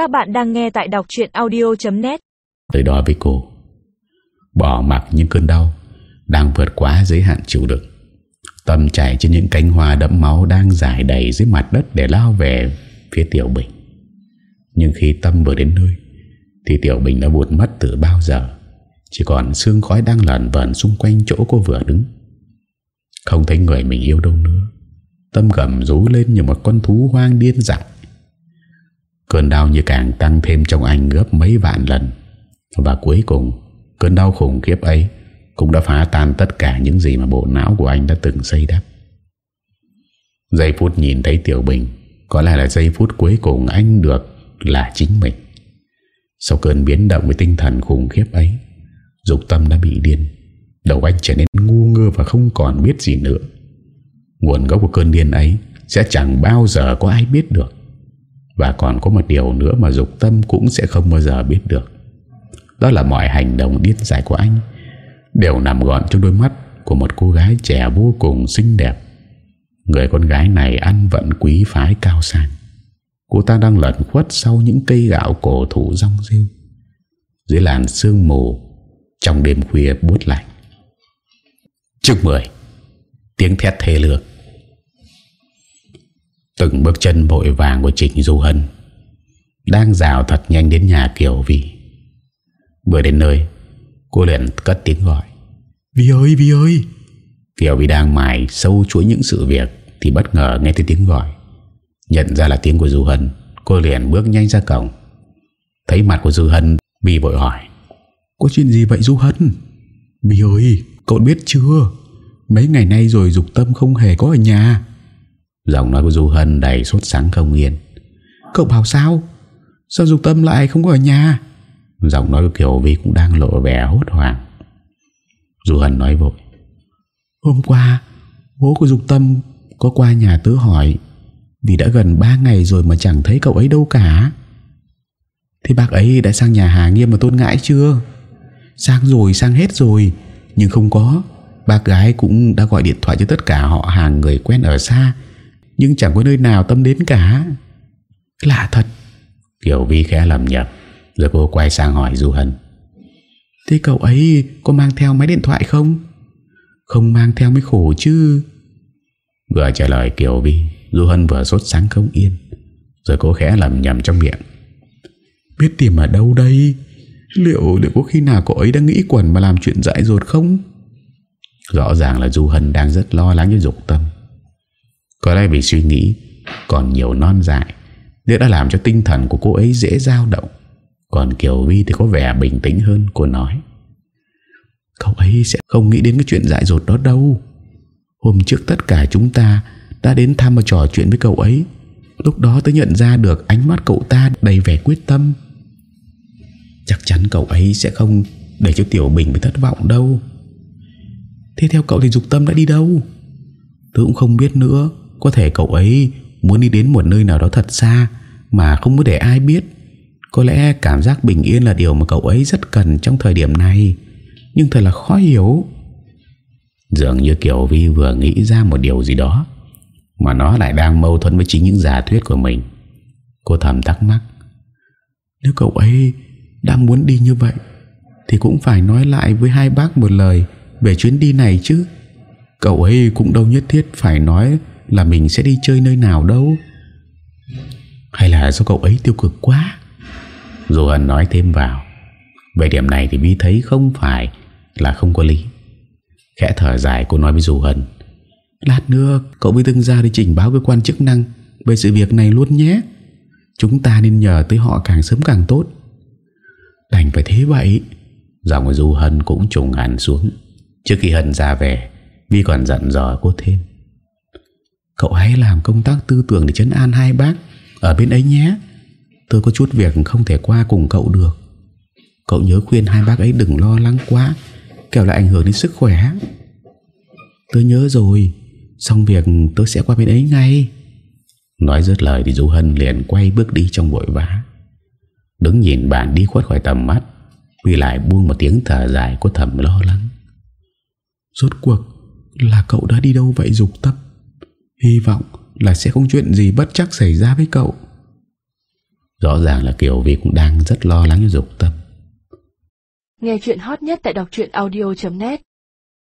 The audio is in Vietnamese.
Các bạn đang nghe tại đọc chuyện audio.net Tới đó với cô, Bỏ mặc những cơn đau Đang vượt quá giới hạn chịu đựng Tâm chạy trên những cánh hoa đẫm máu Đang dài đầy dưới mặt đất Để lao về phía Tiểu Bình. Nhưng khi Tâm vừa đến nơi, Thì Tiểu Bình đã buồn mất từ bao giờ. Chỉ còn xương khói đang lẩn vẩn Xung quanh chỗ cô vừa đứng. Không thấy người mình yêu đâu nữa, Tâm gầm rú lên như một con thú hoang điên rằng Cơn đau như càng tăng thêm trong anh gấp mấy vạn lần. Và cuối cùng, Cơn đau khủng khiếp ấy Cũng đã phá tan tất cả những gì mà bộ não của anh đã từng xây đắp. Giây phút nhìn thấy Tiểu Bình, Có lẽ là giây phút cuối cùng anh được là chính mình. Sau cơn biến động với tinh thần khủng khiếp ấy, Dục tâm đã bị điên. Đầu anh trở nên ngu ngơ và không còn biết gì nữa. Nguồn gốc của cơn điên ấy Sẽ chẳng bao giờ có ai biết được. Và còn có một điều nữa mà dục tâm cũng sẽ không bao giờ biết được. Đó là mọi hành động điên dại của anh Đều nằm gọn trong đôi mắt Của một cô gái trẻ vô cùng xinh đẹp. Người con gái này ăn vận quý phái cao sang. Cô ta đang lẩn khuất sau những cây gạo cổ thụ rong rêu Dưới làn sương mù, Trong đêm khuya buốt lạnh. Chương 10 Tiếng thét thề lược Từng bước chân vội vàng của Trịnh Du Hân. Đang rào thật nhanh đến nhà Kiều Vi Vừa đến nơi Cô liền cất tiếng gọi. Vi ơi Vi ơi! Kiều Vi đang mải sâu chuỗi những sự việc Thì bất ngờ nghe thấy tiếng gọi. Nhận ra là tiếng của Du Hân Cô liền bước nhanh ra cổng. Thấy mặt của Du Hân Vi vội hỏi. Có chuyện gì vậy Du Hân? Vi ơi cậu biết chưa? Mấy ngày nay rồi Dục Tâm không hề có ở nhà Giọng nói của Du Hân đầy sốt sáng không yên. Cậu bảo sao? Sao Dục Tâm lại không có ở nhà? Giọng nói của Kiều Vi cũng đang lộ vẻ hốt hoảng. Du Hân nói vội. Hôm qua Bố của Dục Tâm có qua nhà tớ hỏi Vì đã gần 3 ngày rồi mà chẳng thấy cậu ấy đâu cả. Thế bác ấy đã sang nhà Hà Nghiêm và Tôn Ngãi chưa? Sang rồi sang hết rồi Nhưng không có. Bác gái cũng đã gọi điện thoại cho tất cả họ hàng người quen ở xa Nhưng chẳng có nơi nào tâm đến cả. Lạ thật. Kiều Vi khẽ lầm nhập Rồi cô quay sang hỏi Du Hân. Thế cậu ấy có mang theo máy điện thoại không? Không mang theo mới khổ chứ. Vừa trả lời Kiều Vi Du Hân vừa sốt sáng không yên Rồi cô khẽ lầm nhầm trong miệng. Biết tìm ở đâu đây? Liệu liệu có khi nào cậu ấy đang nghĩ quẩn mà làm chuyện dại dột không? Rõ ràng là Du Hân đang rất lo lắng cho dục tâm có lẽ vì suy nghĩ Còn nhiều non dại điều đã làm cho tinh thần của cô ấy dễ dao động. Còn Kiều Vi thì có vẻ bình tĩnh hơn, Cô nói. Cậu ấy sẽ không nghĩ đến cái chuyện dại dột đó đâu. Hôm trước tất cả chúng ta Đã đến thăm và trò chuyện với cậu ấy. Lúc đó tôi nhận ra được ánh mắt cậu ta đầy vẻ quyết tâm. Chắc chắn cậu ấy sẽ không Để cho Tiểu Bình bị thất vọng đâu. Thế theo cậu thì Dục Tâm đã đi đâu? Tôi cũng không biết nữa. Có thể cậu ấy muốn đi đến một nơi nào đó thật xa Mà không muốn để ai biết. Có lẽ cảm giác bình yên là điều mà cậu ấy rất cần trong thời điểm này. Nhưng thật là khó hiểu. Dường như Kiều Vi vừa nghĩ ra một điều gì đó Mà nó lại đang mâu thuẫn với chính những giả thuyết của mình. Cô thầm thắc mắc. Nếu cậu ấy đang muốn đi như vậy, Thì cũng phải nói lại với hai bác một lời về chuyến đi này chứ. Cậu ấy cũng đâu nhất thiết phải nói là mình sẽ đi chơi nơi nào đâu? Hay là do cậu ấy tiêu cực quá? Dù Hân nói thêm vào. Về điểm này thì Vi thấy không phải Là không có lý. Khẽ thở dài, cô nói với Du Hân Lát nữa, cậu mới từng ra đi trình báo cơ quan chức năng Về sự việc này luôn nhé. Chúng ta nên nhờ tới họ càng sớm càng tốt. Đành phải thế vậy. Giọng của Du Hân cũng trùng hẳn xuống. Trước khi Hân ra về Vi còn dặn dò cô thêm. Cậu hãy làm công tác tư tưởng Để chấn an hai bác Ở bên ấy nhé. Tôi có chút việc không thể qua cùng cậu được. Cậu nhớ khuyên hai bác ấy đừng lo lắng quá, Kẻo lại ảnh hưởng đến sức khỏe. Tôi nhớ rồi, Xong việc tôi sẽ qua bên ấy ngay. Nói dứt lời thì Du Hân liền quay bước đi trong vội vã. Đứng nhìn bạn đi khuất khỏi tầm mắt Huy lại buông một tiếng thở dài có thầm lo lắng. Rốt cuộc là cậu đã đi đâu vậy dục tập Hy vọng là sẽ không chuyện gì bất chắc xảy ra với cậu. Rõ ràng là Kiều Vi cũng đang rất lo lắng cho Dục Tâm. Nghe chuyện hot nhất tại đọc audio.net